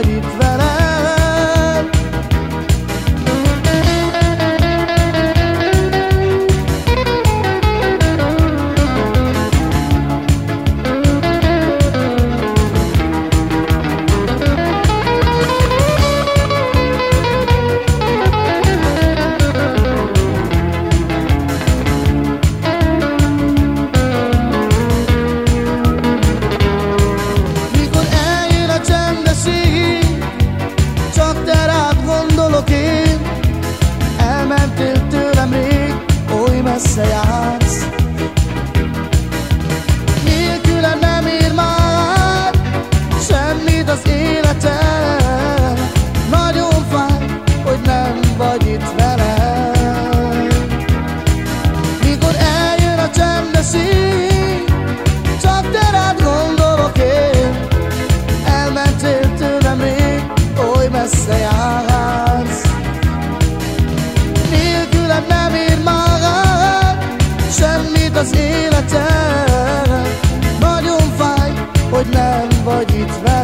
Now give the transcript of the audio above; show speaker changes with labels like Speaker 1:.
Speaker 1: what it. messze jársz Nélkülem nem ér magad Semmit az életem Nagyon fáj, hogy nem vagy itt veled.